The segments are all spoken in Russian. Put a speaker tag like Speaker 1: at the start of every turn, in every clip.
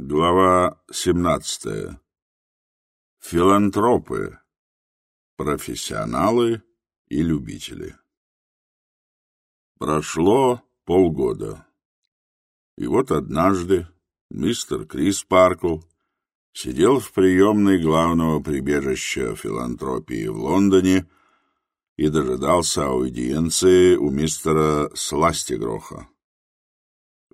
Speaker 1: Глава 17. Филантропы. Профессионалы и любители. Прошло полгода. И вот однажды мистер Крис Паркл сидел в приемной главного прибежища филантропии в Лондоне и дожидался аудиенции у мистера Сластигроха.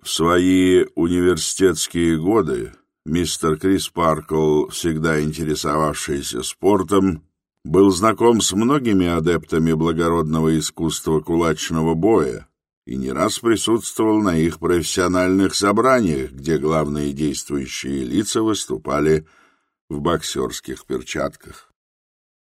Speaker 1: В свои университетские годы мистер Крис Паркл, всегда интересовавшийся спортом, был знаком с многими адептами благородного искусства кулачного боя и не раз присутствовал на их профессиональных собраниях, где главные действующие лица выступали в боксерских перчатках.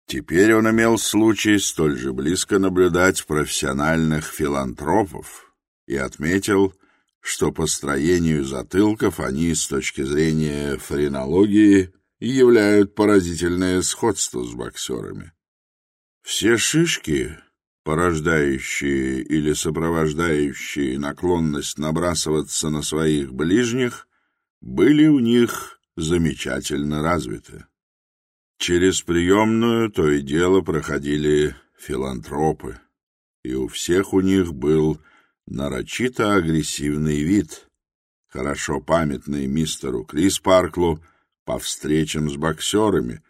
Speaker 1: Теперь он имел случай столь же близко наблюдать профессиональных филантропов и отметил, что по строению затылков они с точки зрения френологии являют поразительное сходство с боксерами. Все шишки, порождающие или сопровождающие наклонность набрасываться на своих ближних, были у них замечательно развиты. Через приемную то и дело проходили филантропы, и у всех у них был нарочито агрессивный вид, хорошо памятный мистеру Крис Парклу по встречам с боксерами,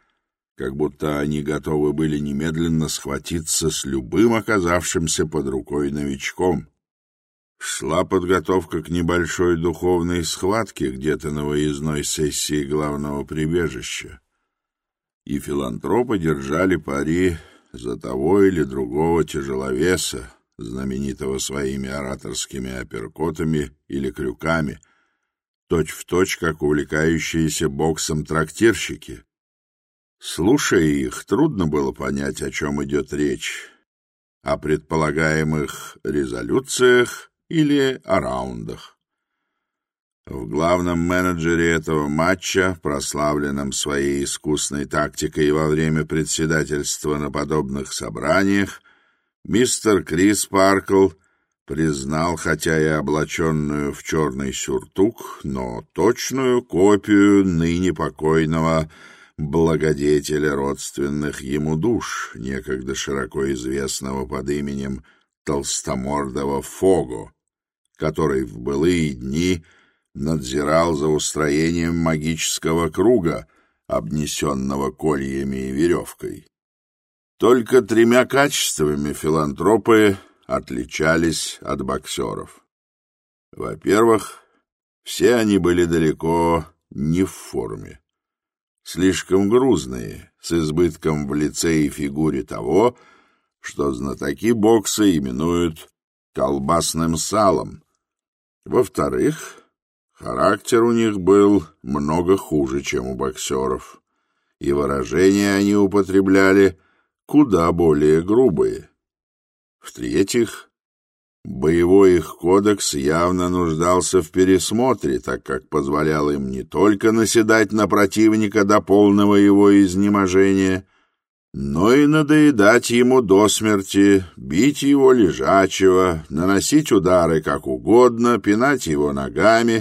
Speaker 1: как будто они готовы были немедленно схватиться с любым оказавшимся под рукой новичком. Шла подготовка к небольшой духовной схватке где-то на выездной сессии главного прибежища. И филантропы держали пари за того или другого тяжеловеса, знаменитого своими ораторскими апперкотами или крюками, точь-в-точь, точь, как увлекающиеся боксом трактирщики. Слушая их, трудно было понять, о чем идет речь, о предполагаемых резолюциях или о раундах. В главном менеджере этого матча, прославленном своей искусной тактикой во время председательства на подобных собраниях, Мистер Крис-Паркл признал, хотя и облаченную в черный сюртук, но точную копию ныне покойного благодетеля родственных ему душ, некогда широко известного под именем толстомордого Фого, который в былые дни надзирал за устроением магического круга, обнесенного кольями и веревкой. Только тремя качествами филантропы отличались от боксеров. Во-первых, все они были далеко не в форме. Слишком грузные, с избытком в лице и фигуре того, что знатоки бокса именуют «колбасным салом». Во-вторых, характер у них был много хуже, чем у боксеров, и выражения они употребляли – куда более грубые. В-третьих, боевой их кодекс явно нуждался в пересмотре, так как позволял им не только наседать на противника до полного его изнеможения, но и надоедать ему до смерти, бить его лежачего, наносить удары как угодно, пинать его ногами,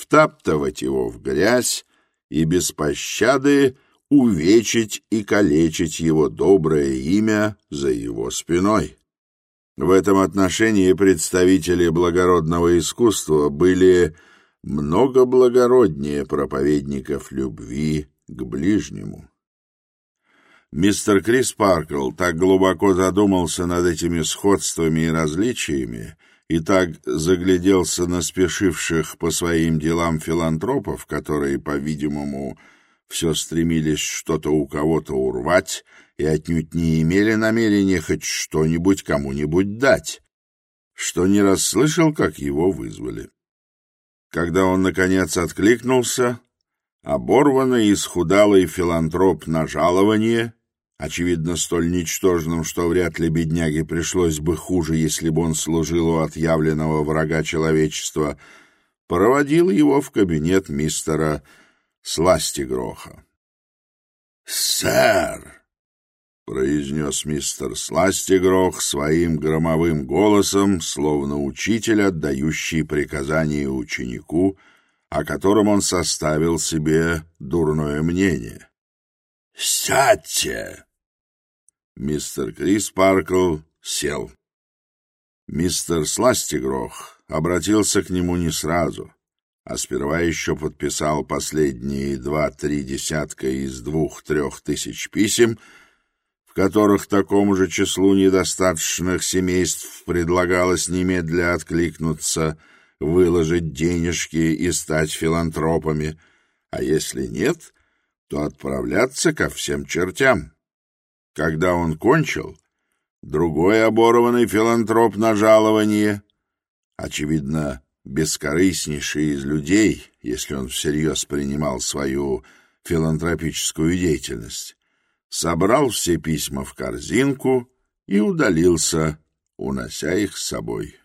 Speaker 1: втаптывать его в грязь и без пощады — увечить и калечить его доброе имя за его спиной. В этом отношении представители благородного искусства были много благороднее проповедников любви к ближнему. Мистер Крис Паркл так глубоко задумался над этими сходствами и различиями и так загляделся на спешивших по своим делам филантропов, которые, по-видимому, все стремились что-то у кого-то урвать и отнюдь не имели намерения хоть что-нибудь кому-нибудь дать, что не расслышал, как его вызвали. Когда он, наконец, откликнулся, оборванный, и схудалый филантроп на жалование, очевидно, столь ничтожным, что вряд ли бедняге пришлось бы хуже, если бы он служил у отъявленного врага человечества, проводил его в кабинет мистера Кирилла сласти гроха. «Сэр!» — произнес мистер Сластигрох своим громовым голосом, словно учитель, отдающий приказание ученику, о котором он составил себе дурное мнение. «Сядьте!» Мистер Крис Паркл сел. Мистер Сластигрох обратился к нему не сразу — а сперва еще подписал последние два-три десятка из двух-трех тысяч писем, в которых такому же числу недостаточных семейств предлагалось немедля откликнуться, выложить денежки и стать филантропами, а если нет, то отправляться ко всем чертям. Когда он кончил, другой оборванный филантроп на жалование, очевидно, бескорыстнейший из людей, если он всерьез принимал свою филантропическую деятельность, собрал все письма в корзинку и удалился, унося их с собой.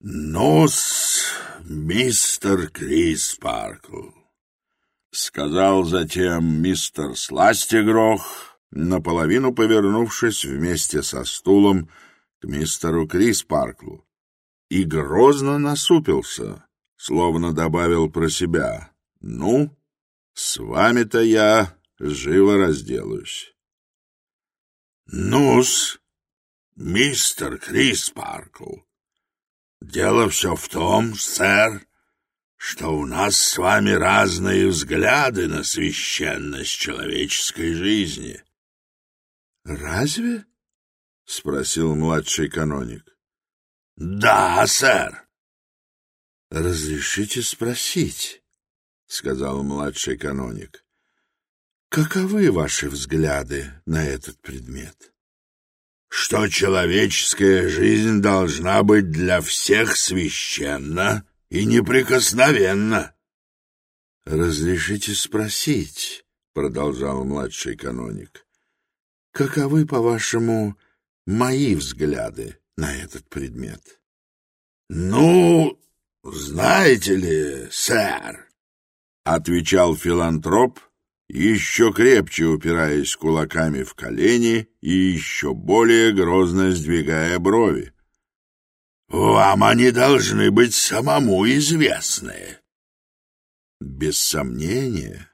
Speaker 1: «Ну-с, мистер Крис Паркл», — сказал затем мистер Сластигрох, наполовину повернувшись вместе со стулом к мистеру Крис Парклу, и грозно насупился, словно добавил про себя. «Ну, с вами-то я живо разделаюсь». «Ну-с, мистер Крис Криспаркл, дело все в том, сэр, что у нас с вами разные взгляды на священность человеческой жизни».
Speaker 2: «Разве?» — спросил младший каноник.
Speaker 1: «Да, сэр!»
Speaker 2: «Разрешите спросить», — сказал младший каноник, — «каковы ваши взгляды на этот предмет?»
Speaker 1: «Что человеческая жизнь должна быть для всех священна и неприкосновенна».
Speaker 2: «Разрешите спросить», — продолжал младший каноник, — «каковы, по-вашему, мои взгляды на этот предмет? —
Speaker 1: Ну, знаете ли, сэр, — отвечал филантроп, еще крепче упираясь кулаками в колени и еще более грозно сдвигая брови. — Вам они должны быть самому известны. —
Speaker 2: Без сомнения.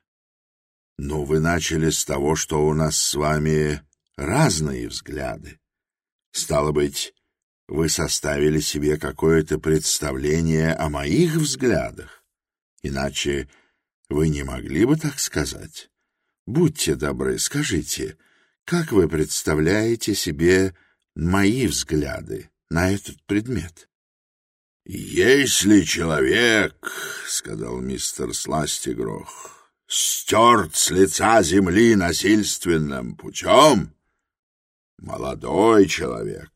Speaker 2: Но вы начали с того, что у нас с вами разные взгляды. вы составили себе какое-то представление о моих взглядах. Иначе вы не могли бы так сказать. Будьте добры, скажите, как вы представляете себе мои взгляды на этот предмет?
Speaker 1: — Если человек, — сказал мистер Сластигрох, — стерт с лица земли насильственным путем, молодой человек,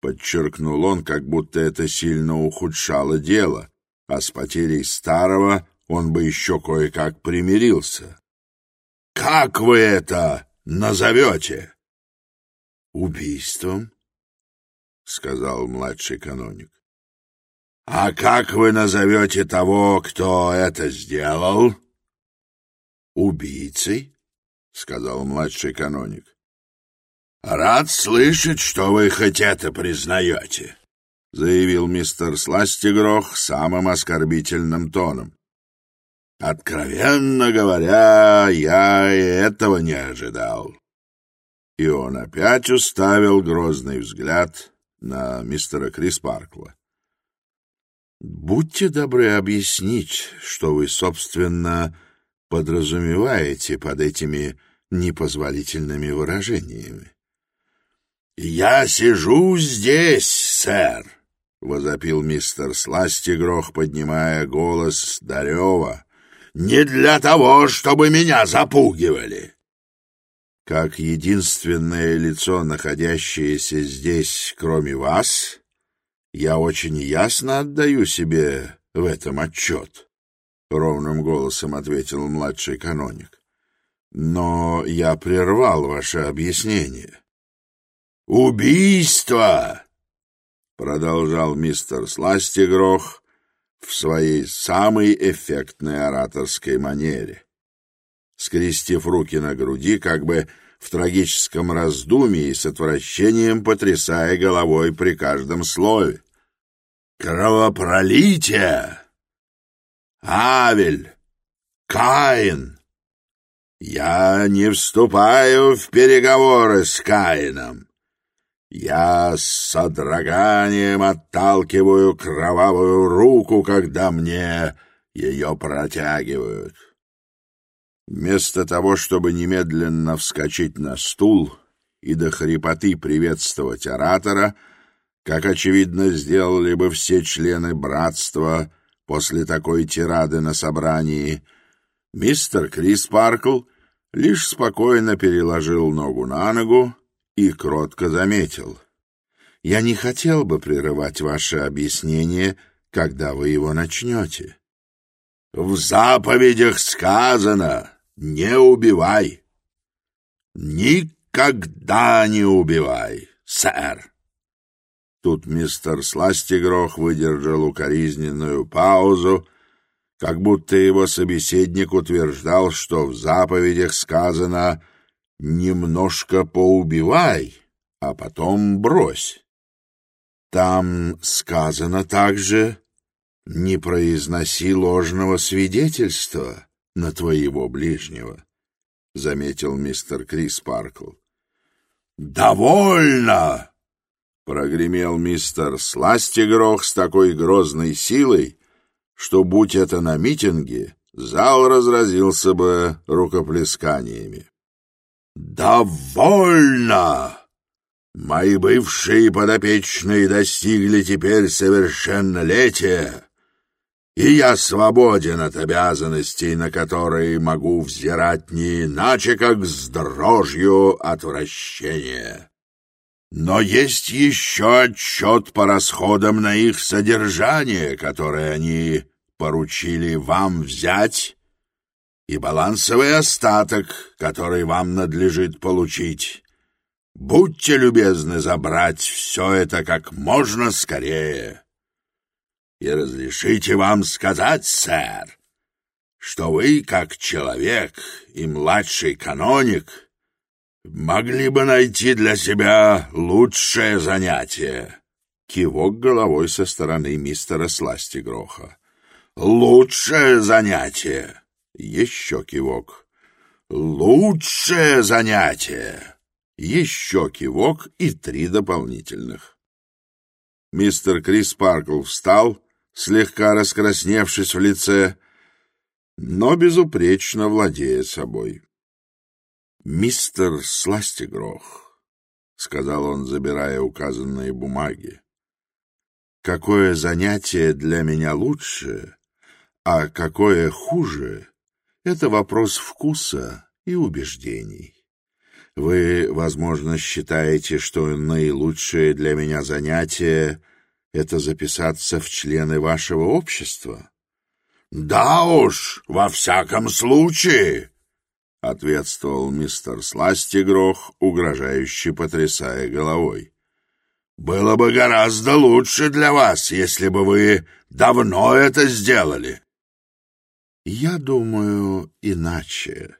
Speaker 1: подчеркнул он, как будто это сильно ухудшало дело, а с потерей старого он бы еще кое-как примирился. «Как вы это назовете?»
Speaker 2: «Убийством», — сказал младший каноник.
Speaker 1: «А как вы назовете того, кто это сделал?»
Speaker 2: «Убийцей», — сказал младший каноник.
Speaker 1: «Рад слышать, что вы хоть это признаете», — заявил мистер Сластигрох самым оскорбительным тоном. «Откровенно говоря, я и этого не ожидал». И он опять уставил грозный взгляд на мистера Крис Паркла. «Я сижу здесь, сэр!» — возопил мистер Сластигрох, поднимая голос Дарева. «Не для того, чтобы меня запугивали!»
Speaker 2: Как единственное лицо, находящееся здесь, кроме вас, я очень ясно отдаю себе в этом отчет, — ровным голосом ответил младший каноник. Но я прервал ваше объяснение.
Speaker 1: «Убийство!» — продолжал мистер Сластигрох в своей самой эффектной ораторской манере. Скрестив руки на груди, как бы в трагическом раздумье и с отвращением потрясая головой при каждом слове. «Кровопролитие!
Speaker 2: Авель! Каин! Я не вступаю в переговоры с Каином!» Я с содроганием отталкиваю кровавую руку, когда мне ее протягивают. Вместо того, чтобы немедленно вскочить на стул и до хрипоты приветствовать оратора, как, очевидно, сделали бы все члены братства после такой тирады на собрании, мистер Крис Паркл лишь спокойно переложил ногу на ногу, и кротко заметил. «Я не хотел бы прерывать ваше объяснение, когда вы его начнете». «В заповедях сказано, не убивай». «Никогда не убивай, сэр». Тут мистер Сластигрох выдержал укоризненную паузу, как будто его собеседник утверждал, что в заповедях сказано «немножко поубивай, а потом брось». Там сказано также «не произноси ложного свидетельства на твоего ближнего», — заметил мистер Крис Паркл. «Довольно!» — прогремел мистер Сластигрох с такой грозной силой, что, будь это на митинге, зал разразился бы рукоплесканиями. «Довольно!» «Мои бывшие подопечные достигли теперь совершеннолетия, и я свободен от обязанностей, на которые могу взирать не иначе, как с дрожью отвращения. Но есть еще отчет по расходам на их содержание, который они поручили вам взять и балансовый остаток, который вам надлежит получить. Будьте любезны забрать все это как можно скорее. И разрешите вам сказать, сэр, что вы, как человек и младший каноник, могли бы найти для себя лучшее занятие. Кивок головой со стороны мистера Сластигроха. «Лучшее занятие!» Еще кивок. Лучшее занятие. Еще кивок и три дополнительных. Мистер Крис Паркл встал, слегка раскрасневшись в лице, но безупречно владея собой. «Мистер Сластигрох», — сказал он, забирая указанные бумаги, — «какое занятие для меня лучше, а какое хуже — Это вопрос вкуса и убеждений. Вы, возможно, считаете, что наилучшее для меня занятие — это записаться в члены вашего общества? — Да уж, во всяком случае! — ответствовал мистер Сластигрох, угрожающе потрясая головой. — Было бы гораздо лучше для вас, если бы вы давно это сделали. Я думаю, иначе.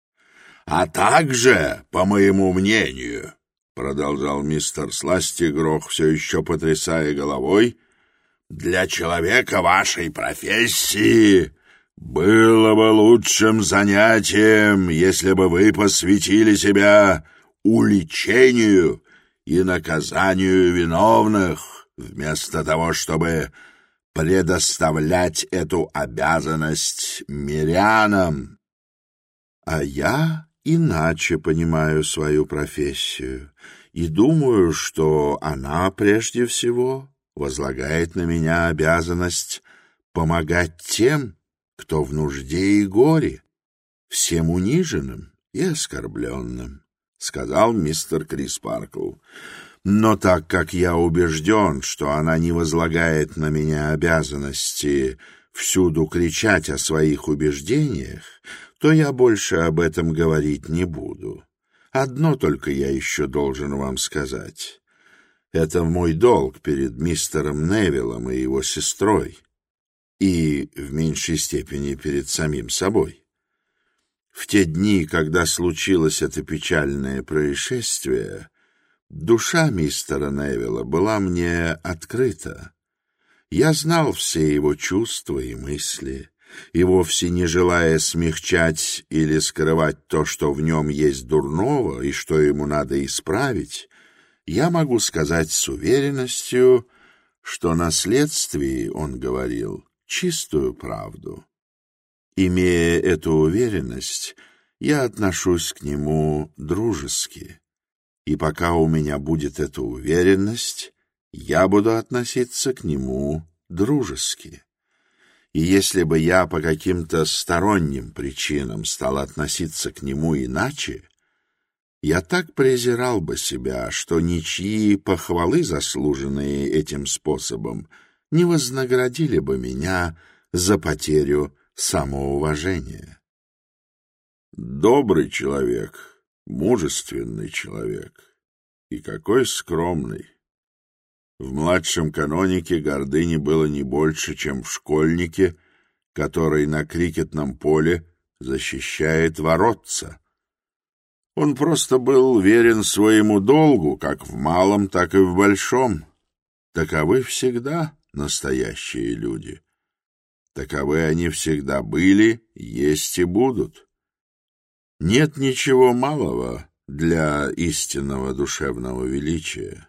Speaker 2: — А также, по моему мнению, — продолжал мистер Сластигрох, все еще потрясая головой, — для человека вашей профессии было бы лучшим занятием, если бы вы посвятили себя уличению и наказанию виновных, вместо того, чтобы предоставлять эту обязанность мирянам. А я иначе понимаю свою профессию и думаю, что она прежде всего возлагает на меня обязанность помогать тем, кто в нужде и горе, всем униженным и оскорбленным, — сказал мистер Крис Паркл. Но так как я убежден, что она не возлагает на меня обязанности всюду кричать о своих убеждениях, то я больше об этом говорить не буду. Одно только я еще должен вам сказать. Это мой долг перед мистером Невиллом и его сестрой и в меньшей степени перед самим собой. В те дни, когда случилось это печальное происшествие, душа мистера Невилла была мне открыта. Я знал все его чувства и мысли, и вовсе не желая смягчать или скрывать то, что в нем есть дурного и что ему надо исправить, я могу сказать с уверенностью, что на следствии он говорил чистую правду. Имея эту уверенность, я отношусь к нему дружески, и пока у меня будет эта уверенность, я буду относиться к нему дружески. И если бы я по каким-то сторонним причинам стал относиться к нему иначе, я так презирал бы себя, что ничьи похвалы, заслуженные этим способом, не вознаградили бы меня за
Speaker 1: мужественный человек и какой скромный. В младшем канонике гордыни было не больше, чем в школьнике, который на крикетном поле защищает воротца. Он просто был верен своему долгу, как в малом, так и в большом. Таковы всегда настоящие люди. Таковы они всегда были, есть и будут. Нет ничего малого для истинного душевного величия.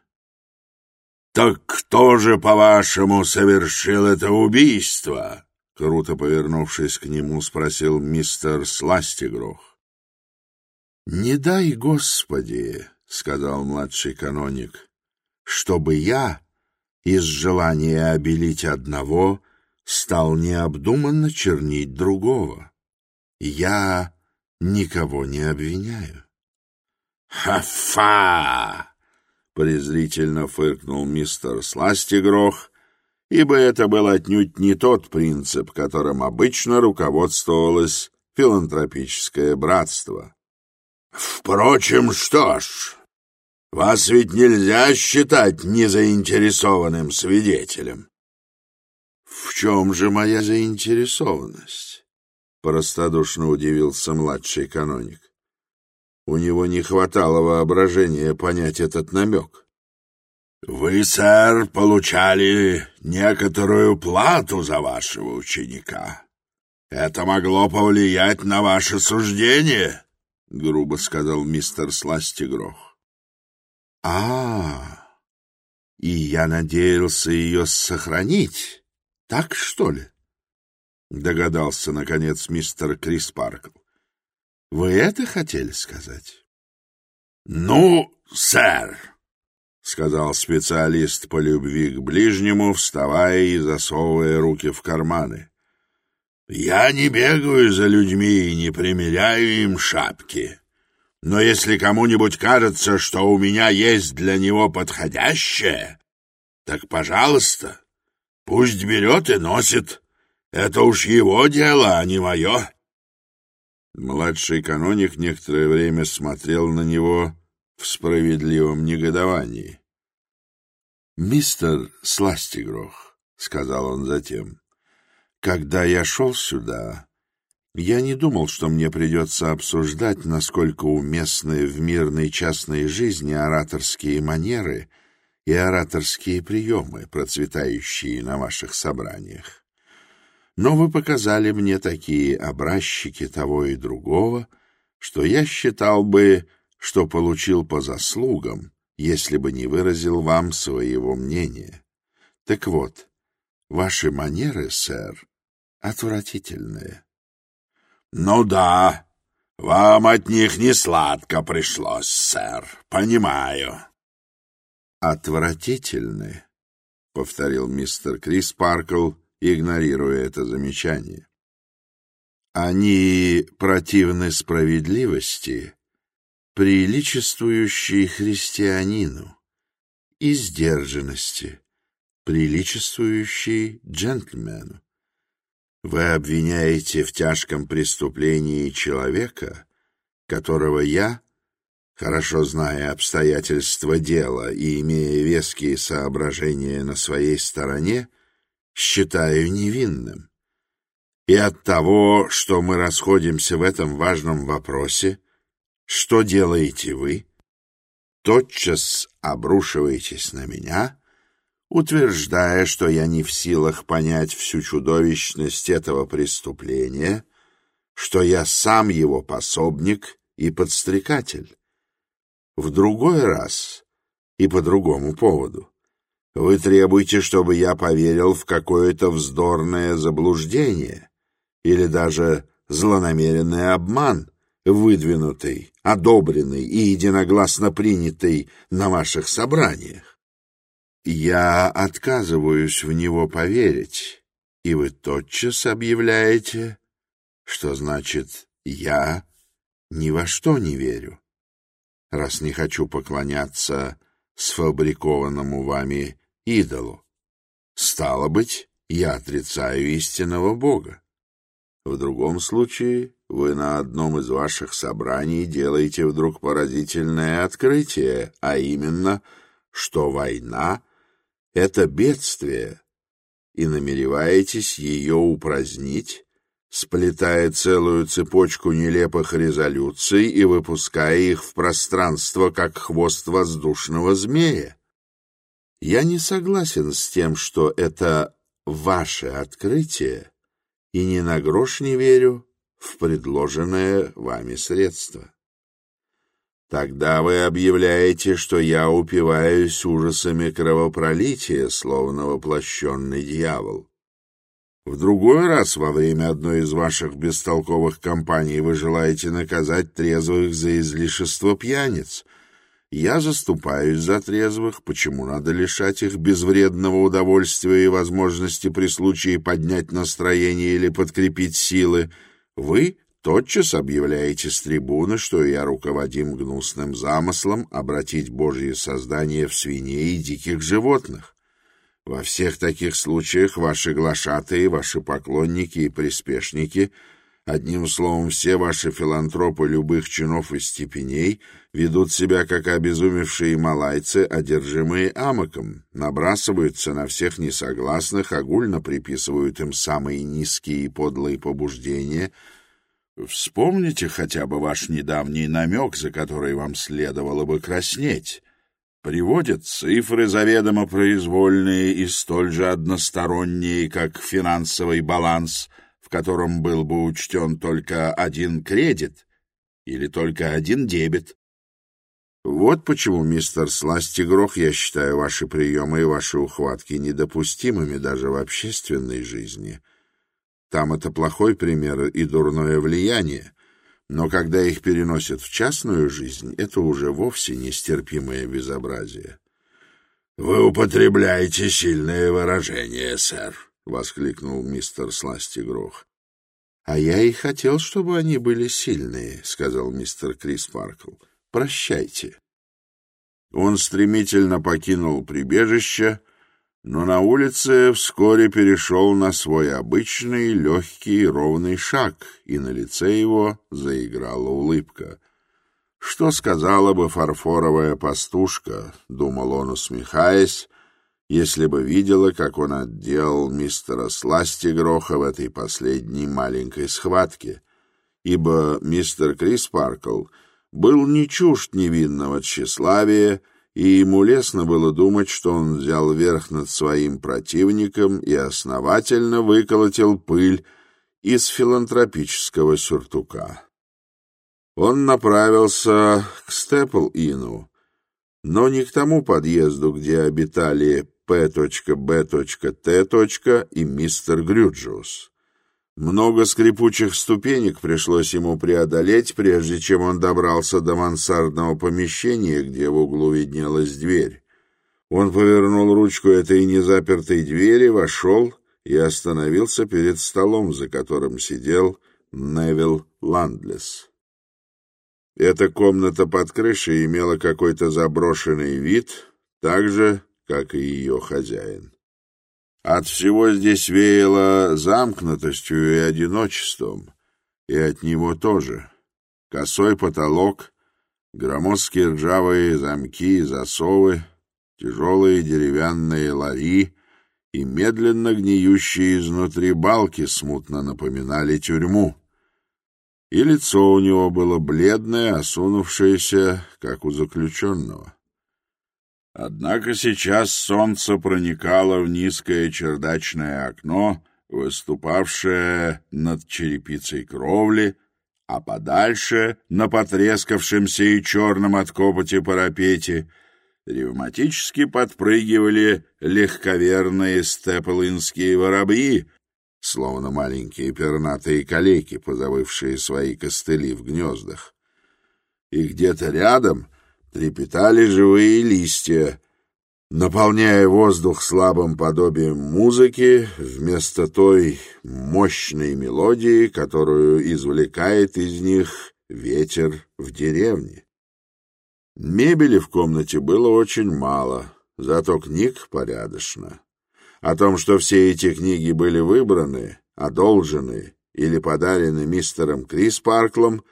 Speaker 1: «Так кто же, по-вашему, совершил это убийство?» Круто повернувшись к нему, спросил мистер Сластигрох.
Speaker 2: «Не дай, Господи, — сказал младший каноник, — чтобы я, из желания обелить одного, стал необдуманно чернить другого. Я никого не обвиняю.
Speaker 1: «Ха-фа!» — презрительно фыркнул мистер Сластигрох, ибо это был отнюдь не тот принцип, которым обычно руководствовалось филантропическое братство. «Впрочем, что ж, вас ведь нельзя считать незаинтересованным свидетелем».
Speaker 2: «В чем же моя заинтересованность?» Простодушно удивился младший каноник. У него не хватало воображения понять этот намек.
Speaker 1: «Вы, сэр, получали некоторую плату за вашего ученика. Это могло повлиять на ваше суждение», — грубо сказал мистер Сластигрох.
Speaker 2: «А, и я надеялся ее сохранить, так что ли?» догадался, наконец, мистер Крис Паркл. — Вы это хотели сказать?
Speaker 1: — Ну, сэр, — сказал специалист по любви к ближнему, вставая и засовывая руки в карманы. — Я не бегаю за людьми и не примеряю им шапки. Но если кому-нибудь кажется, что у меня есть для него подходящее, так, пожалуйста, пусть берет и носит. — это уж его дело, а не мое. Младший каноник некоторое время смотрел на него в справедливом негодовании.
Speaker 2: «Мистер Сластигрох», — сказал он затем, — «когда я шел сюда, я не думал, что мне придется обсуждать, насколько уместны в мирной частной жизни ораторские манеры и ораторские приемы, процветающие на ваших собраниях. Но вы показали мне такие образчики того и другого, что я считал бы, что получил по заслугам, если бы не выразил вам своего мнения. Так вот, ваши манеры, сэр, отвратительные.
Speaker 1: — Ну да, вам от них не сладко пришлось, сэр, понимаю.
Speaker 2: — Отвратительные, — повторил мистер Крис Паркл, — игнорируя это замечание. Они противны справедливости, приличествующей христианину, и сдержанности, приличествующей джентльмену. Вы обвиняете в тяжком преступлении человека, которого я, хорошо зная обстоятельства дела и имея веские соображения на своей стороне, считаю невинным. И от того, что мы расходимся в этом важном вопросе, что делаете вы? Тотчас обрушиваетесь на меня, утверждая, что я не в силах понять всю чудовищность этого преступления, что я сам его пособник и подстрекатель. В другой раз и по другому поводу вы требуете, чтобы я поверил в какое-то вздорное заблуждение или даже злонамеренный обман, выдвинутый, одобренный и единогласно принятый на ваших собраниях. Я отказываюсь в него поверить, и вы тотчас объявляете, что значит «я ни во что не верю», раз не хочу поклоняться сфабрикованному вами идолу. Стало быть, я отрицаю истинного Бога. В другом случае вы на одном из ваших собраний делаете вдруг поразительное открытие, а именно, что война — это бедствие, и намереваетесь ее упразднить, сплетая целую цепочку нелепых резолюций и выпуская их в пространство, как хвост воздушного змея. Я не согласен с тем, что это ваше открытие, и ни на грош не верю в предложенное вами средство. Тогда вы объявляете, что я упиваюсь ужасами кровопролития, словно воплощенный дьявол. В другой раз во время одной из ваших бестолковых кампаний вы Я заступаюсь за трезвых, почему надо лишать их безвредного удовольствия и возможности при случае поднять настроение или подкрепить силы. Вы тотчас объявляете с трибуны, что я руководим гнусным замыслом обратить Божье создание в свиней и диких животных. Во всех таких случаях ваши глашатые, ваши поклонники и приспешники — Одним словом, все ваши филантропы любых чинов и степеней ведут себя как обезумевшие малайцы, одержимые амоком, набрасываются на всех несогласных, огульно приписывают им самые низкие и подлые побуждения. Вспомните хотя бы ваш недавний намек, за который вам следовало бы краснеть. Приводят цифры, заведомо произвольные и столь же односторонние, как финансовый баланс — в котором был бы учтен только один кредит или только один дебет. Вот почему, мистер Сластигрох, я считаю ваши приемы и ваши ухватки недопустимыми даже в общественной жизни. Там это плохой пример и дурное влияние, но когда их переносят в частную жизнь, это уже вовсе нестерпимое безобразие. — Вы употребляете сильные выражения, сэр, воскликнул мистер Сластигрох. — А я и хотел, чтобы они были сильные, — сказал мистер Крис Паркл. — Прощайте. Он стремительно покинул прибежище, но на улице вскоре перешел на свой обычный легкий и ровный шаг, и на лице его заиграла улыбка. «Что сказала бы фарфоровая пастушка?» — думал он, усмехаясь, если бы видела, как он отделал мистера Сластигроха в этой последней маленькой схватке, ибо мистер Крис Паркл был не чужд невинного тщеславия, и ему лестно было думать, что он взял верх над своим противником и основательно выколотил пыль из филантропического сюртука. Он направился к Степл-Ину, но не к тому подъезду, где обитали П.Б.Т. и мистер Грюджиус. Много скрипучих ступенек пришлось ему преодолеть, прежде чем он добрался до мансардного помещения, где в углу виднелась дверь. Он повернул ручку этой незапертой двери, вошел и остановился перед столом, за которым сидел Невил Ландлес. Эта комната под крышей имела какой-то заброшенный вид, также как и ее хозяин. От всего здесь веяло замкнутостью и одиночеством, и от него тоже. Косой потолок, громоздкие ржавые замки и засовы, тяжелые деревянные лари и медленно гниющие изнутри балки смутно напоминали тюрьму. И лицо у него было бледное, осунувшееся, как у заключенного.
Speaker 1: Однако сейчас солнце проникало в низкое чердачное окно, выступавшее над черепицей кровли, а подальше, на потрескавшемся и черном от копоти парапете, ревматически подпрыгивали легковерные степлынские воробьи, словно маленькие пернатые калеки, позавывшие свои костыли в гнездах. И где-то рядом — трепетали живые листья, наполняя воздух слабым подобием музыки вместо той мощной мелодии, которую извлекает из них ветер в деревне. Мебели в комнате было очень мало, зато книг порядочно. О том, что все эти книги были выбраны, одолжены или подарены мистером Крис Парклом,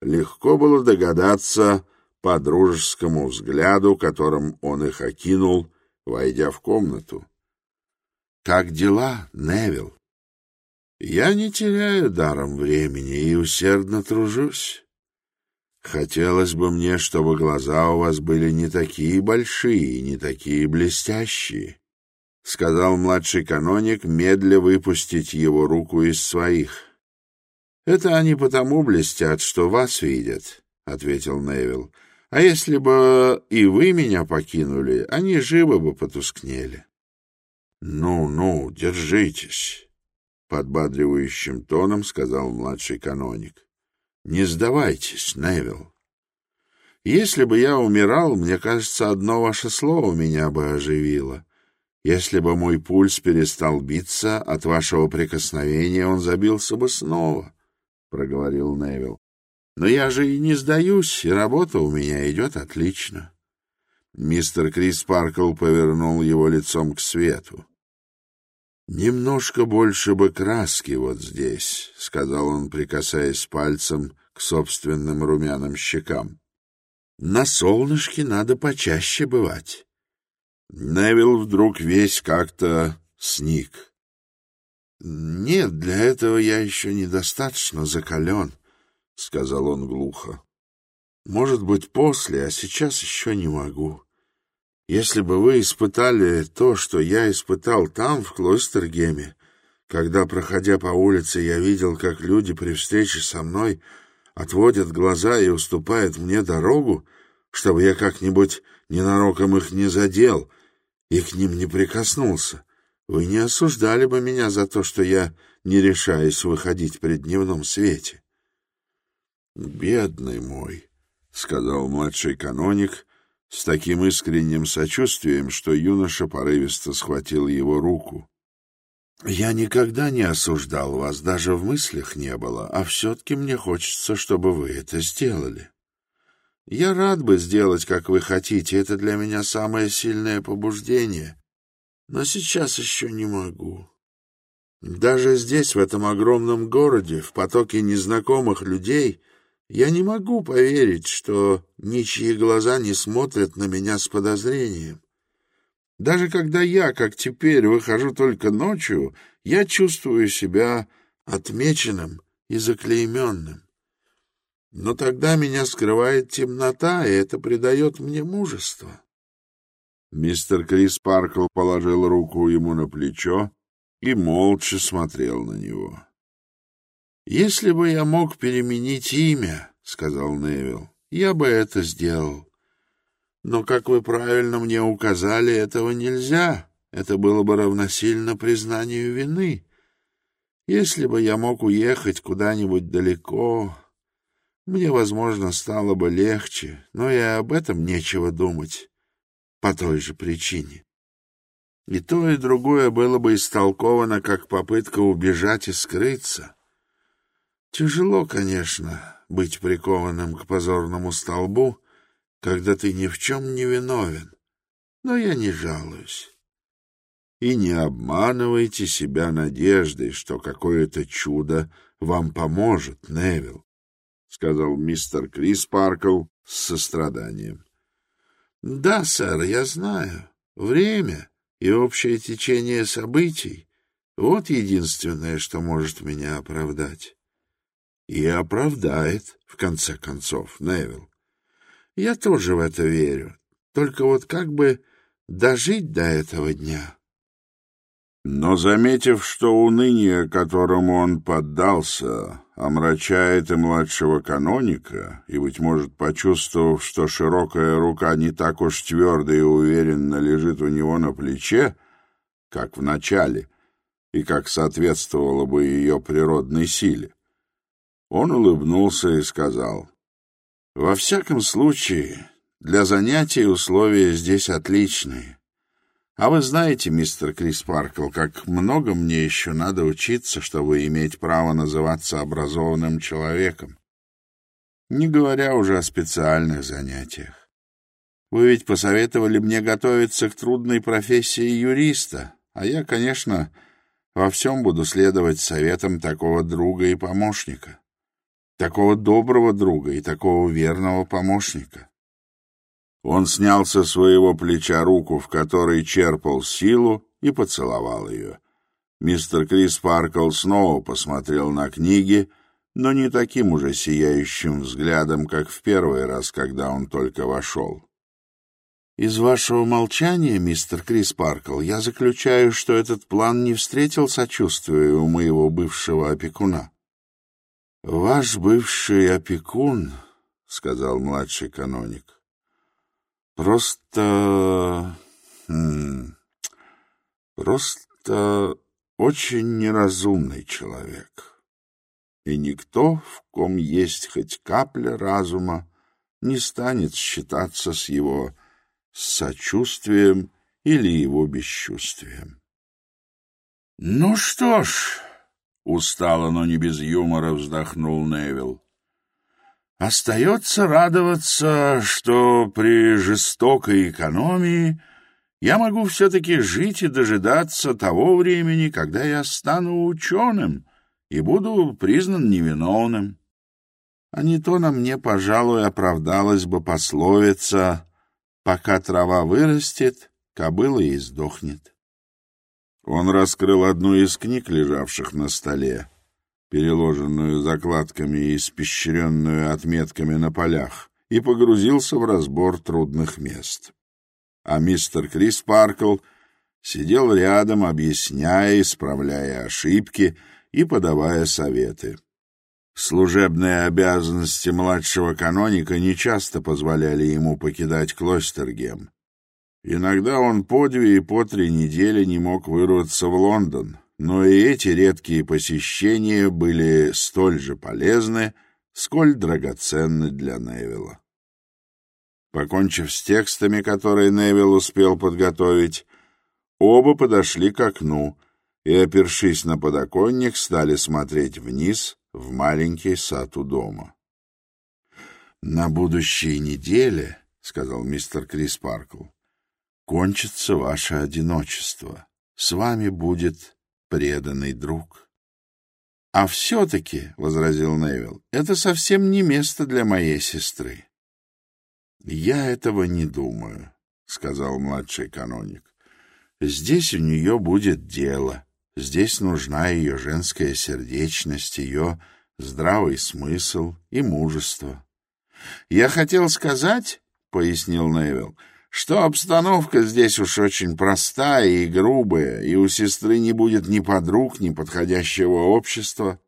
Speaker 1: легко было догадаться по дружескому взгляду, которым он их окинул, войдя в комнату. «Как дела, Невил?» «Я не теряю даром времени и усердно тружусь. Хотелось бы мне, чтобы глаза у вас были не такие большие и не такие блестящие», — сказал младший каноник, медля выпустить его руку из своих. «Это они потому блестят, что вас видят», — ответил Невил. «А если бы и вы меня покинули, они живо бы потускнели». «Ну-ну, держитесь», — подбадривающим тоном сказал младший каноник. «Не сдавайтесь, Невил. Если бы я умирал, мне кажется, одно ваше слово меня бы оживило. Если бы мой пульс перестал биться, от вашего прикосновения он забился бы снова» проговорил Невил. Но я же и не сдаюсь, и работа у меня идет отлично. Мистер Крис Паркл повернул его лицом к свету. «Немножко больше — сказал он глухо. «Может быть, после, а сейчас еще не могу. Если бы вы испытали то, что я испытал там, в Клойстергеме, когда, проходя по улице, я видел, как люди при встрече со мной отводят глаза и уступают мне дорогу, чтобы я как-нибудь ненароком их не задел и к ним не прикоснулся, вы не осуждали бы меня за то, что я не решаюсь выходить при дневном свете». Бедный мой, — сказал младший каноник с таким искренним сочувствием, что юноша порывисто схватил его руку. — Я никогда не осуждал вас, даже в мыслях не было, а все-таки мне хочется, чтобы вы это сделали. Я рад бы сделать, как вы хотите, это для меня самое сильное побуждение — но сейчас еще не могу. Даже здесь, Я не могу поверить, что ничьи глаза не смотрят на меня с подозрением. Даже когда я, как теперь, выхожу только ночью, я чувствую себя отмеченным и заклейменным. Но тогда меня скрывает темнота, и это придает мне мужество. Мистер Крис Паркл положил руку ему на плечо и молча смотрел на него. Если бы я мог переменить имя, — сказал Невил, — я бы это сделал. Но, как вы правильно мне указали, этого нельзя. Это было бы равносильно признанию вины. Если бы я мог уехать куда-нибудь далеко, мне, возможно, стало бы легче, но и об этом нечего думать по той же причине. И то, и другое было бы Тяжело, конечно, быть прикованным к позорному столбу, когда ты ни в чем не виновен, но я не жалуюсь. И не обманывайте себя надеждой, что какое-то чудо вам поможет, Невил, — сказал мистер Крис Паркл с состраданием. — Да, сэр, я знаю. Время и общее течение событий — вот единственное, что может меня оправдать. И оправдает, в конце концов, Невил. Я тоже в это верю. Только вот как бы
Speaker 2: дожить до этого дня.
Speaker 1: Но, заметив, что уныние, которому он поддался, омрачает и младшего каноника, и, быть может, почувствовав, что широкая рука не так уж твердо и уверенно лежит у него на плече, как в начале, и как соответствовало бы ее природной силе, Он улыбнулся и сказал, «Во всяком случае, для занятий условия здесь отличные. А вы знаете, мистер Крис Криспаркл, как много мне еще надо учиться, чтобы иметь право называться образованным человеком, не говоря уже о специальных занятиях. Вы ведь посоветовали мне готовиться к трудной профессии юриста, а я, конечно, во всем буду следовать советам такого друга и помощника» такого доброго друга и такого верного помощника. Он снял со своего плеча руку, в которой черпал силу, и поцеловал ее. Мистер Крис Паркл снова посмотрел на книги, но не таким уже сияющим взглядом, как в первый раз, когда он только вошел. «Из вашего молчания, мистер Крис Паркл, я заключаю, что этот план не встретил сочувствия у моего бывшего опекуна», «Ваш бывший опекун, — сказал младший каноник, — просто... Хм, просто очень неразумный человек. И никто, в ком есть хоть капля разума, не станет считаться с его сочувствием устало, но не без юмора вздохнул Невилл. Остается радоваться, что при жестокой экономии я могу все-таки жить и дожидаться того времени, когда я стану ученым и буду признан невиновным. А не то на мне, пожалуй, оправдалась бы пословица «пока трава вырастет, кобыла и сдохнет». Он раскрыл одну из книг, лежавших на столе, переложенную закладками и испещренную отметками на полях, и погрузился в разбор трудных мест. А мистер Крис Паркл сидел рядом, объясняя, исправляя ошибки и подавая советы. Служебные обязанности младшего каноника нечасто позволяли ему покидать клостергем. Иногда он по две и по три недели не мог вырваться в Лондон, но и эти редкие посещения были столь же полезны, сколь драгоценны для Невилла. Покончив с текстами, которые Невилл успел подготовить, оба подошли к окну и, опершись на подоконник, стали смотреть вниз в маленький сад у дома. «На будущей неделе», — сказал мистер Крис Паркл, — кончится ваше одиночество. С вами будет преданный друг. — А все-таки, — возразил Невилл, — это совсем не место для моей сестры. — Я этого не думаю, — сказал младший каноник. — Здесь у нее будет дело. Здесь нужна ее женская сердечность, ее здравый смысл и мужество. — Я хотел сказать, — пояснил Невилл, — что обстановка здесь уж очень простая и грубая, и у сестры не будет ни подруг, ни подходящего общества.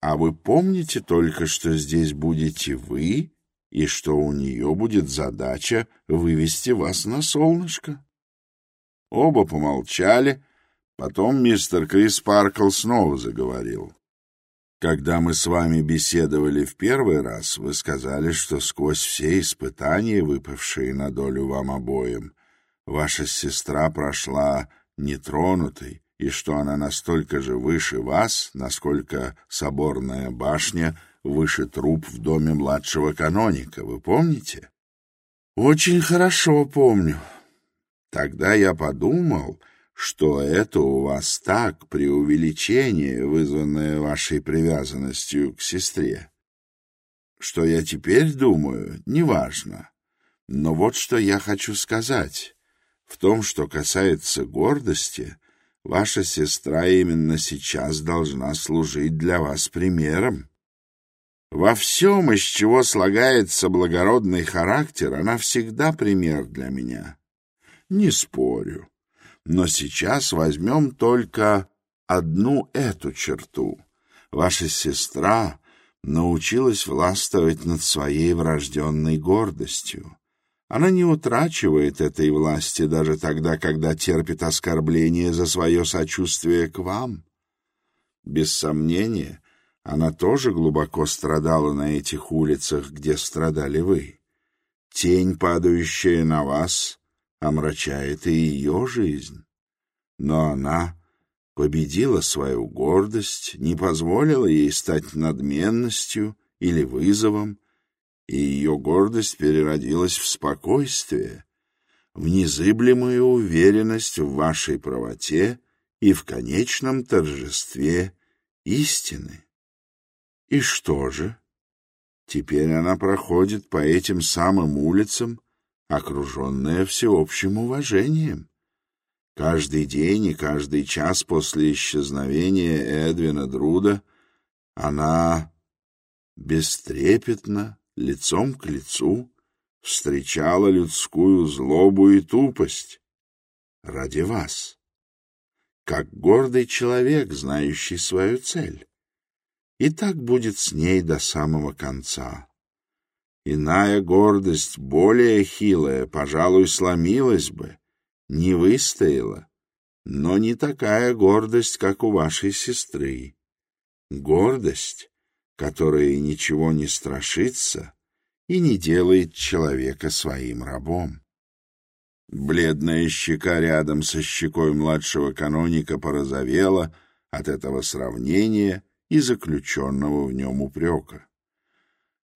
Speaker 1: А вы помните только, что здесь будете вы, и что у нее будет задача вывести вас на солнышко. Оба помолчали, потом мистер Крис Паркл снова заговорил. Когда мы с вами беседовали в первый раз, вы сказали, что сквозь все испытания, выпавшие на долю вам обоим, ваша сестра прошла нетронутой, и что она настолько же выше вас, насколько соборная башня выше труп в доме младшего каноника, вы помните? Очень хорошо помню. Тогда я подумал, что это у вас так преувеличение, вызванное вашей привязанностью к сестре. Что я теперь думаю, неважно. Но вот что я хочу сказать. В том, что касается гордости, ваша сестра именно сейчас должна служить для вас примером. Во всем, из чего слагается благородный характер, она всегда пример для меня.
Speaker 2: Не спорю. Но сейчас возьмем только одну эту черту. Ваша сестра научилась властвовать над своей врожденной гордостью. Она не утрачивает этой власти даже тогда, когда терпит оскорбление за свое сочувствие к вам. Без сомнения, она тоже глубоко страдала на этих улицах, где страдали вы. Тень, падающая на вас, омрачает и ее жизнь. Но она победила свою гордость, не позволила ей стать надменностью или вызовом, и ее гордость переродилась в спокойствие, в незыблемую уверенность в вашей правоте и в конечном торжестве истины. И что же? Теперь она проходит по этим самым улицам, окруженная всеобщим уважением. Каждый день и каждый час после исчезновения Эдвина Друда она бестрепетно, лицом к лицу, встречала людскую злобу и тупость ради вас, как гордый человек, знающий свою цель. И так будет с ней до самого конца. Иная гордость, более хилая, пожалуй, сломилась бы, не выстояла. Но не такая гордость, как у вашей сестры. Гордость, которая ничего не страшится и не делает человека своим рабом. Бледная щека рядом со щекой младшего каноника порозовела от этого сравнения и заключенного в нем упрека.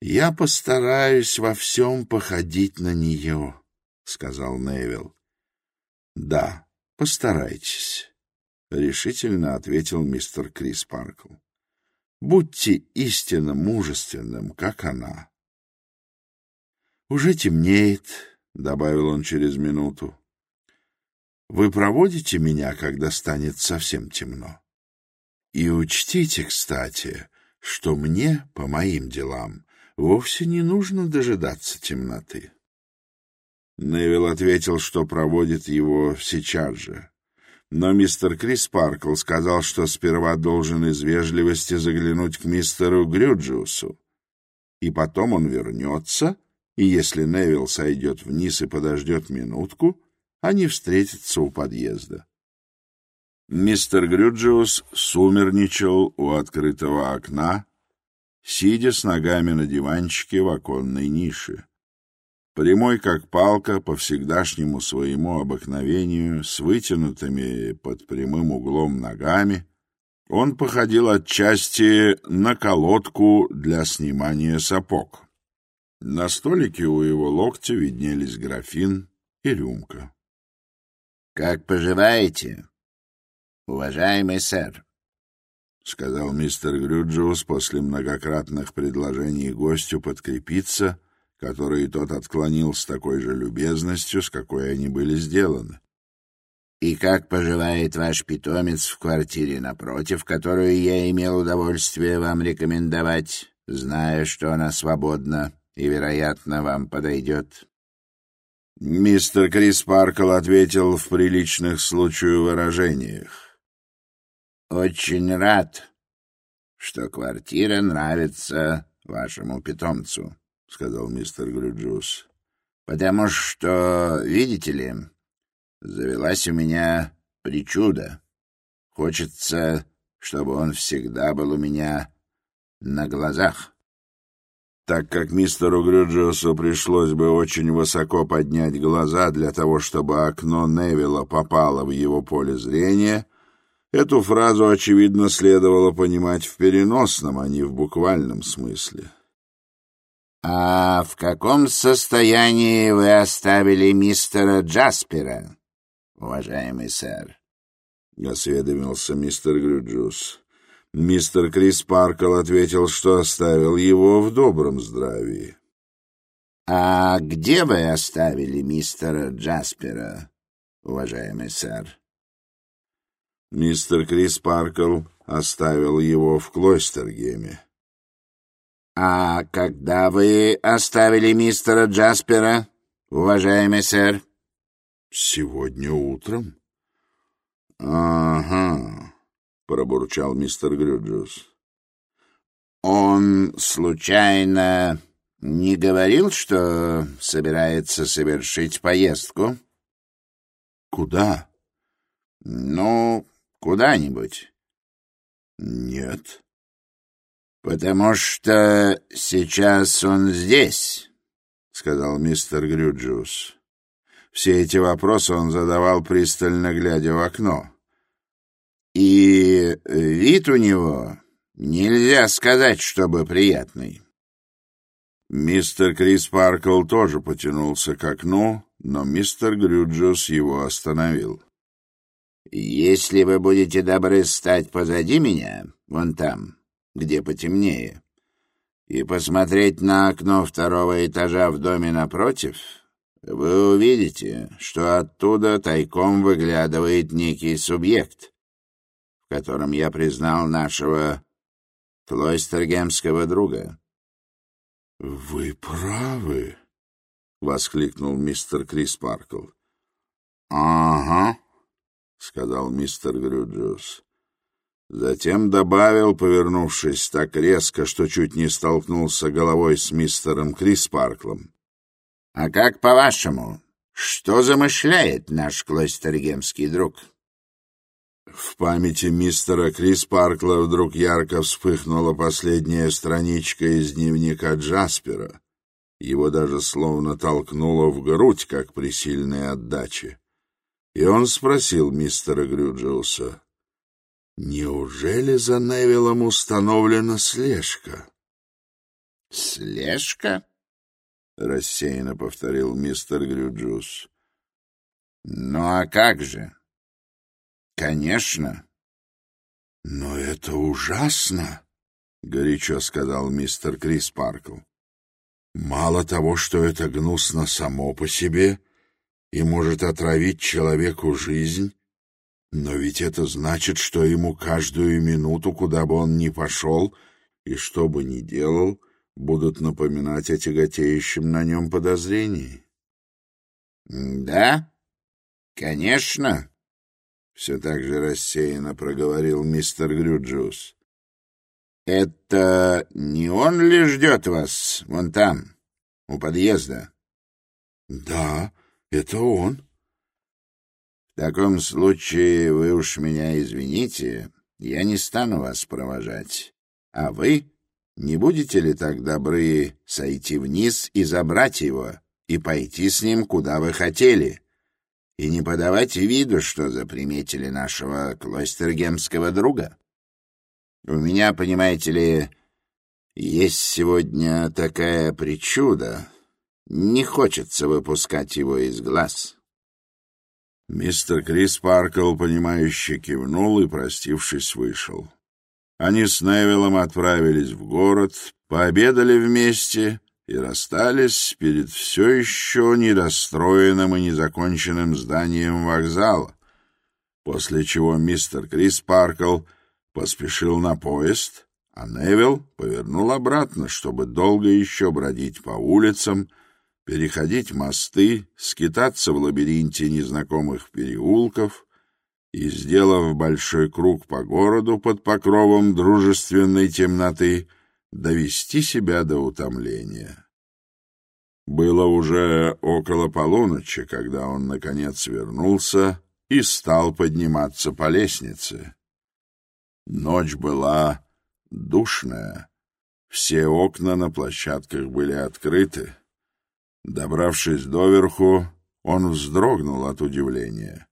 Speaker 2: «Я постараюсь во всем походить на нее», — сказал Невилл. «Да, постарайтесь», — решительно ответил мистер Крис Паркл. «Будьте истинно мужественным, как она». «Уже темнеет», — добавил он через минуту. «Вы проводите меня, когда станет совсем темно?» «И учтите, кстати, что мне, по моим делам, вовсе не нужно дожидаться темноты. Невилл ответил, что проводит его сейчас же. Но мистер Крис Паркл сказал, что сперва должен из вежливости заглянуть к мистеру Грюджиусу. И потом он вернется, и если Невилл сойдет вниз и подождет минутку, они встретятся у подъезда. Мистер Грюджиус сумерничал у открытого окна, сидя с ногами на диванчике в оконной нише. Прямой, как палка, по всегдашнему своему обыкновению, с вытянутыми под прямым углом ногами, он походил отчасти на колодку для снимания сапог. На столике у его локтя виднелись графин и рюмка. —
Speaker 3: Как поживаете, уважаемый сэр? —
Speaker 2: сказал мистер Грюджиус после многократных предложений гостю подкрепиться, которые тот отклонил с такой же любезностью, с какой они были сделаны.
Speaker 3: «И как поживает ваш питомец в квартире напротив, которую я имел удовольствие вам рекомендовать, зная, что она свободна и, вероятно, вам подойдет?»
Speaker 2: Мистер Крис Паркл ответил в приличных случаю выражениях
Speaker 3: очень рад, что квартира нравится вашему питомцу, — сказал мистер Грюджус. — Потому что, видите ли, завелась у меня причуда. Хочется, чтобы он всегда был у меня на глазах.
Speaker 2: Так как мистеру Грюджиусу пришлось бы очень высоко поднять глаза для того, чтобы окно Невилла попало в его поле зрения, — Эту фразу, очевидно, следовало понимать в переносном, а не в буквальном смысле.
Speaker 3: «А в каком состоянии вы оставили мистера Джаспера, уважаемый сэр?»
Speaker 2: — осведомился мистер Грюджус. Мистер Крис Паркл ответил, что оставил его в добром здравии.
Speaker 3: «А где вы оставили мистера Джаспера, уважаемый сэр?»
Speaker 2: Мистер Крис پارکل оставил его в Клойстергеме.
Speaker 3: «А когда вы оставили мистера Джаспера, уважаемый сэр?»
Speaker 2: «Сегодня утром».
Speaker 3: «Ага», — пробурчал мистер Грюджус. «Он случайно не говорил, что собирается совершить поездку?»
Speaker 2: «Куда?»
Speaker 3: «Ну, Куда-нибудь?
Speaker 2: Нет,
Speaker 3: потому что сейчас он здесь, сказал мистер Грюджус. Все эти вопросы он задавал пристально глядя в окно. И вид у него нельзя сказать, чтобы приятный.
Speaker 2: Мистер Крис Паркл тоже потянулся к окну, но мистер Грюджус его остановил.
Speaker 3: — «Если вы будете добры стать позади меня, вон там, где потемнее, и посмотреть на окно второго этажа в доме напротив, вы увидите, что оттуда тайком выглядывает некий субъект, в котором я признал нашего клойстергемского друга».
Speaker 2: «Вы правы!» — воскликнул мистер Крис Паркл.
Speaker 3: «Ага», —
Speaker 2: сказал мистер Грюджиус. Затем добавил, повернувшись так резко, что чуть не столкнулся головой с мистером Криспарклом.
Speaker 3: — А как по-вашему, что замышляет наш клойстергемский друг?
Speaker 2: В памяти мистера Криспаркла вдруг ярко вспыхнула последняя страничка из дневника Джаспера. Его даже словно толкнуло в грудь, как при сильной отдаче и он спросил мистера Грюджиуса, «Неужели за Невиллом установлена слежка?»
Speaker 3: «Слежка?» — рассеянно повторил мистер Грюджиус. «Ну а как же?» «Конечно».
Speaker 2: «Но это ужасно!» — горячо сказал мистер Крис Паркл. «Мало того, что это гнусно само по себе, и может отравить человеку жизнь, но ведь это значит, что ему каждую минуту, куда бы он ни пошел и что бы ни делал, — будут напоминать о тяготеющем на нем подозрении. —
Speaker 3: Да, Это он. В таком случае вы уж меня извините, я не стану вас провожать. А вы не будете ли так добры сойти вниз и забрать его, и пойти с ним куда вы хотели, и не подавать виду, что заприметили нашего клойстергемского друга? У меня, понимаете ли, есть сегодня такая причуда, Не хочется выпускать его из глаз».
Speaker 2: Мистер Крис Паркл, понимающе кивнул и, простившись, вышел. Они с Невиллом отправились в город, пообедали вместе и расстались перед все еще недостроенным и незаконченным зданием вокзала, после чего мистер Крис Паркл поспешил на поезд, а Невилл повернул обратно, чтобы долго еще бродить по улицам, переходить мосты, скитаться в лабиринте незнакомых переулков и, сделав большой круг по городу под покровом дружественной темноты, довести себя до утомления. Было уже около полуночи, когда он, наконец, вернулся и стал подниматься по лестнице. Ночь была душная, все окна на площадках были открыты. Добравшись доверху, он вздрогнул от удивления.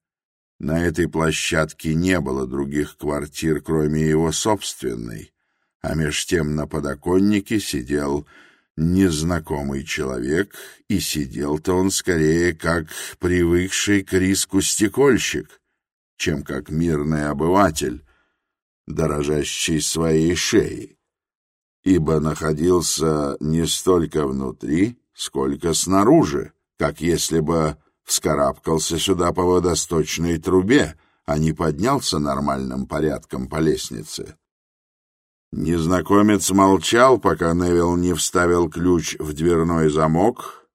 Speaker 2: На этой площадке не было других квартир, кроме его собственной, а меж тем на подоконнике сидел незнакомый человек, и сидел-то он скорее как привыкший к риску стекольщик, чем как мирный обыватель, дорожащий своей шеей, ибо находился не столько внутри, сколько снаружи, как если бы вскарабкался сюда по водосточной трубе, а не поднялся нормальным порядком по лестнице. Незнакомец молчал, пока Невилл не вставил ключ в дверной замок,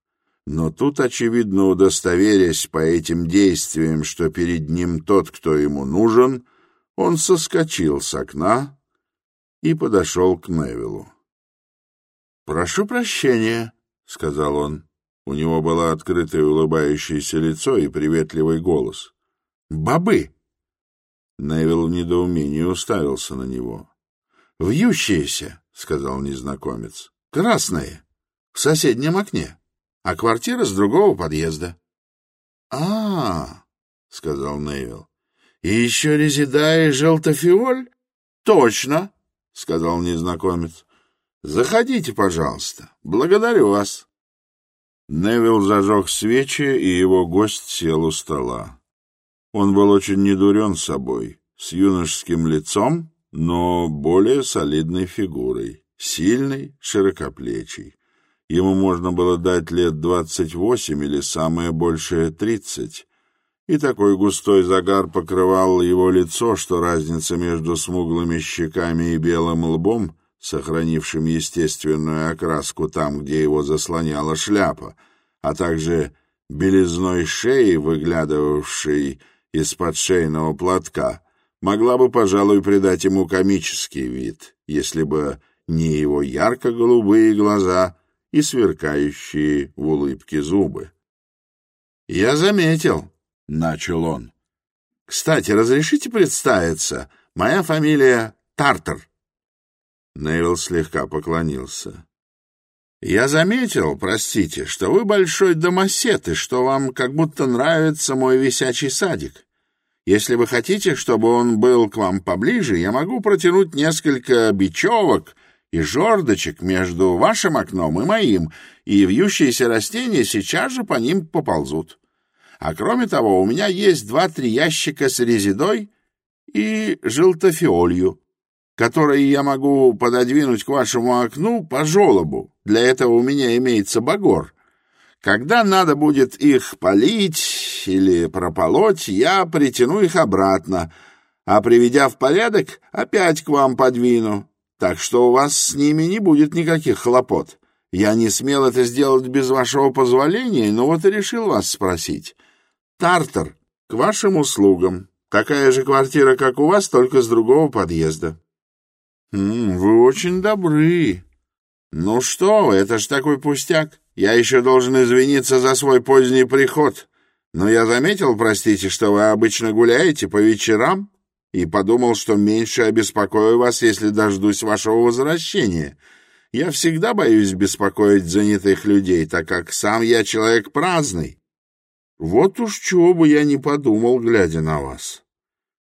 Speaker 1: но тут, очевидно, удостоверясь по этим действиям, что перед ним тот, кто ему нужен, он соскочил с окна и подошел к Невиллу. «Прошу прощения», — сказал он. У него было открытое улыбающееся лицо и приветливый голос. «Бобы!» Невил в недоумении уставился на него. «Вьющиеся!» — сказал незнакомец. «Красные! В соседнем окне, а квартира с другого подъезда». «А-а-а!» — сказал Невил. «И еще резида и желтофиоль?» «Точно!» — сказал незнакомец. Заходите, пожалуйста. Благодарю вас. Невил зажег свечи, и его гость сел у стола. Он был очень недурен собой, с юношеским лицом, но более солидной фигурой, сильной, широкоплечий. Ему можно было дать лет двадцать восемь или самое большее тридцать, и такой густой загар покрывал его лицо, что разница между смуглыми щеками и белым лбом — сохранившим естественную окраску там, где его заслоняла шляпа, а также белизной шеи, выглядывавшей из-под шейного платка, могла бы, пожалуй, придать ему комический вид, если бы не его ярко-голубые глаза и сверкающие в улыбке зубы. «Я заметил», — начал он. «Кстати, разрешите представиться, моя фамилия Тартер. Нейл слегка поклонился. «Я заметил, простите, что вы большой домосед и что вам как будто нравится мой висячий садик. Если вы хотите, чтобы он был к вам поближе, я могу протянуть несколько бечевок и жердочек между вашим окном и моим, и вьющиеся растения сейчас же по ним поползут. А кроме того, у меня есть два-три ящика с резидой и желтофиолью которые я могу пододвинуть к вашему окну по желобу. Для этого у меня имеется багор. Когда надо будет их полить или прополоть, я притяну их обратно, а приведя в порядок, опять к вам подвину. Так что у вас с ними не будет никаких хлопот. Я не смел это сделать без вашего позволения, но вот и решил вас спросить. Тартар, к вашим услугам. Такая же квартира, как у вас, только с другого подъезда. Вы очень добры. Ну что вы, это ж такой пустяк. Я еще должен извиниться за свой поздний приход. Но я заметил, простите, что вы обычно гуляете по вечерам и подумал, что меньше обеспокою вас, если дождусь вашего возвращения. Я всегда боюсь беспокоить занятых людей, так как сам я человек праздный. Вот уж чего бы я не подумал, глядя на вас.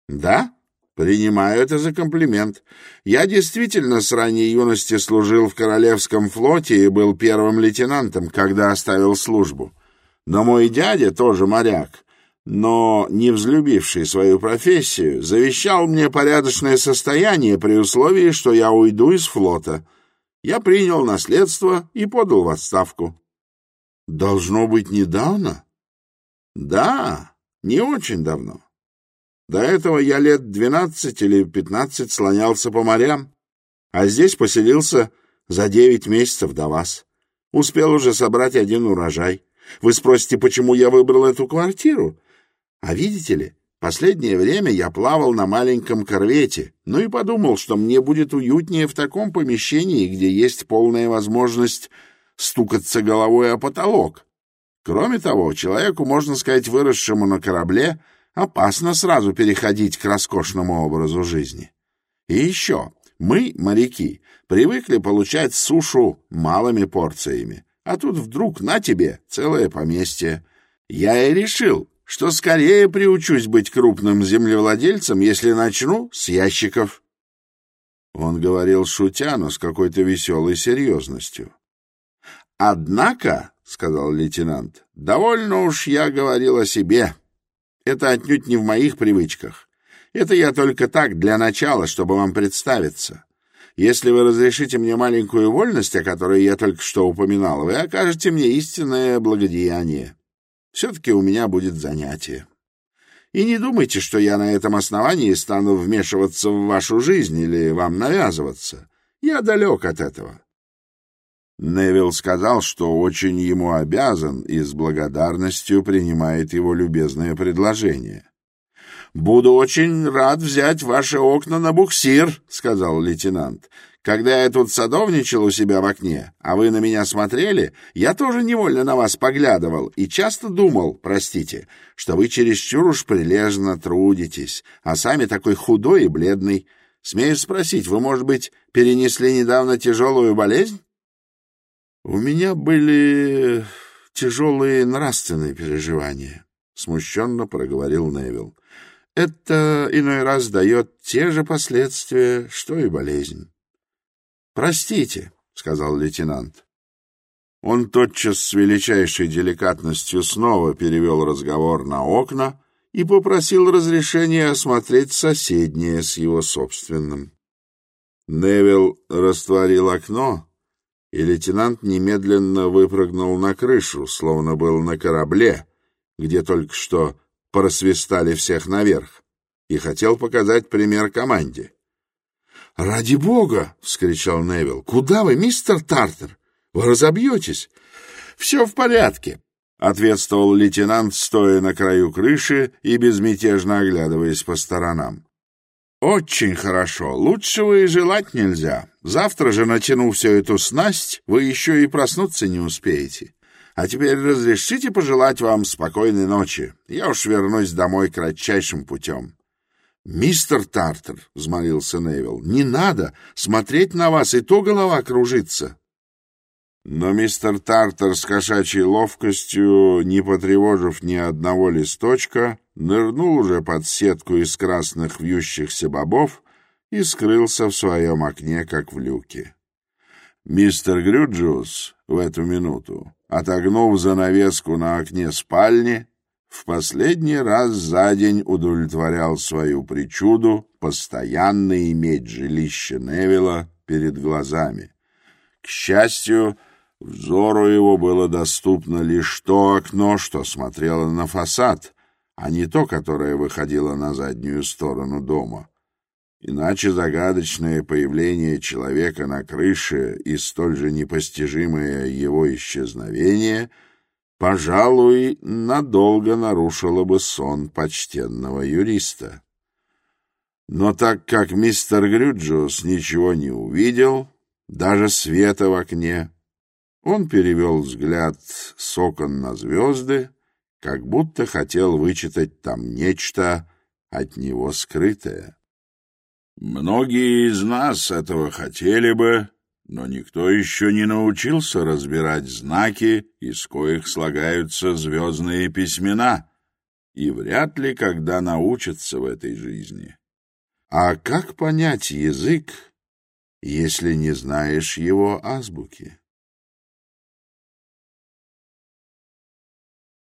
Speaker 1: Да? Принимаю это за комплимент. Я действительно с ранней юности служил в Королевском флоте и был первым лейтенантом, когда оставил службу. Но мой дядя тоже моряк, но, не взлюбивший свою профессию, завещал мне порядочное состояние при условии, что я уйду из флота. Я принял наследство и подал в отставку. Должно быть недавно? Да, не очень давно. До этого я лет двенадцать или пятнадцать слонялся по морям, а здесь поселился за девять месяцев до вас. Успел уже собрать один урожай. Вы спросите, почему я выбрал эту квартиру? А видите ли, последнее время я плавал на маленьком корвете, ну и подумал, что мне будет уютнее в опасно сразу переходить к роскошному образу жизни. И еще, мы, моряки, привыкли получать сушу малыми порциями, а тут вдруг на тебе целое поместье. Я и решил, что скорее приучусь быть крупным землевладельцем, если начну с ящиков. Он говорил шутя, но с какой-то веселой серьезностью. «Однако», — сказал лейтенант, — «довольно уж я говорил о себе». Это отнюдь не в моих привычках. Это я только так, для начала, чтобы вам представиться. Если вы разрешите мне маленькую вольность, о которой я только что упоминал, вы окажете мне истинное благодеяние. Все-таки у меня будет занятие. И не думайте,
Speaker 2: Невилл сказал, что очень ему обязан и с благодарностью принимает его любезное предложение. «Буду очень рад взять ваши окна на буксир», — сказал лейтенант. «Когда я тут садовничал у себя в окне, а вы на меня смотрели, я тоже невольно на вас поглядывал и часто думал, простите, что вы чересчур уж прилежно трудитесь, а сами такой худой и бледный. Смею спросить, вы, может быть, перенесли недавно тяжелую болезнь?» У меня были э, тяжелые нравственные переживания, смущенно проговорил Невил. Это иной раз дает те же последствия, что и болезнь. Простите, сказал лейтенант. Он тотчас с величайшей деликатностью снова перевел разговор на окна и попросил разрешения осмотреть соседнее с его собственным. Невил растворил окно и лейтенант немедленно выпрыгнул на крышу, словно был на корабле, где только что просвистали всех наверх, и хотел показать пример команде. «Ради бога!» — вскричал Невил. «Куда вы, мистер Тартер? Вы разобьетесь!» «Все в порядке!» — ответствовал лейтенант, стоя на краю крыши и безмятежно оглядываясь по сторонам. «Очень хорошо. Лучшего и желать нельзя. Завтра же, натяну всю эту снасть, вы еще и проснуться не успеете. А теперь разрешите пожелать вам спокойной ночи. Я уж вернусь домой кратчайшим путем». «Мистер Тартер», — взмолился Невилл, — «не надо. Смотреть на вас, и то голова кружится». Но мистер Тартер с кошачьей ловкостью, не потревожив ни одного листочка, нырнул уже под сетку из красных вьющихся бобов и скрылся в своем окне, как в люке. Мистер Грюджиус в эту минуту, отогнув занавеску на окне спальни, в последний раз за день удовлетворял свою причуду постоянно иметь жилище Невилла перед глазами. К счастью, Взору его было доступно лишь то окно, что А не то, которое выходило на заднюю сторону дома. иначе загадочное появление человека на крыше и столь же непостижимое его исчезновение, пожалуй, надолго нарушило бы сон почтенного юриста. Но так как мистер Грюджиус ничего не увидел, даже света в окне, он перевел взгляд с окон на звезды, как будто хотел вычитать там нечто от него скрытое. Многие из нас этого хотели бы, но никто еще не научился разбирать знаки, из коих слагаются звездные письмена, и вряд ли когда научатся в этой жизни. А как понять язык, если не знаешь его азбуки?